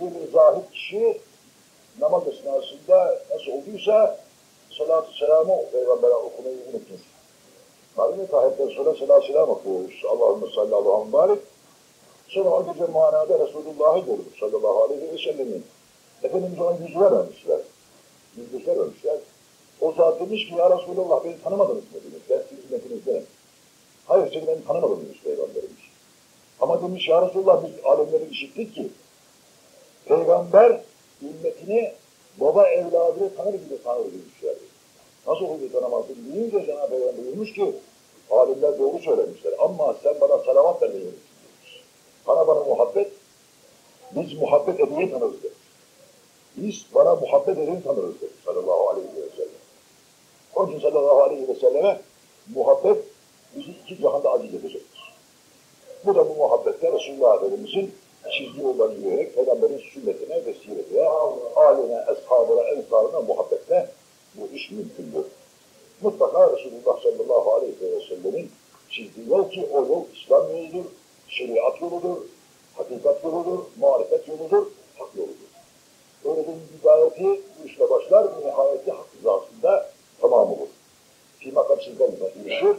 bir zahid kişi namaz esnasında nasıl olduysa salatü selamı Peygamber'e okumayı unutmuş. Malum tahiyetten sonra salatü selam okuyoruz. Allahümme salli Allah'ın barik. Sonra o gece manada Resulullah'ı gördük sallallahu aleyhi ve sellemin. Efendimiz ona yüz vermemişler. Yüz göstermemişler. O zat demiş ki ya Resulullah beni tanımadınız mı demiş. Ben sizin hizmetinizdenim. Hayır seni ben tanımadım demiş Peygamberimiz. Ama demiş ya Resulullah biz alemleri işittik ki Peygamber ümmetini baba evladını tanır gibi tanır demişler. Nasıl oluyor tanımazsın deyince Cenab-ı Peygamber buyurmuş ki alimler doğru söylemişler ama sen bana salavat vermeyi demiş. Bana bana muhabbet, biz muhabbet edeni tanırız demiş. Biz bana muhabbet edeni tanırız demiş sallallahu aleyhi ve sellem. Onun için sallallahu aleyhi ve selleme muhabbet bizi iki cihanda aziz edecektir. Bu da bu muhabbette Resulullah Efendimiz'in çizgi yoldan yürüyerek Peygamberin sünnetine ve siretine, aline, eshabına, ensarına muhabbetle bu iş mümkündür. Mutlaka Resulullah sallallahu aleyhi ve sellemin çizdiği yol ki o yol İslam yoludur, şeriat yoludur, hakikat yoludur, marifet yoludur, hak yoludur. Bir hidayeti bu işle başlar, nihayeti hak rızasında tamam olur. Fi makam sizden ilişir,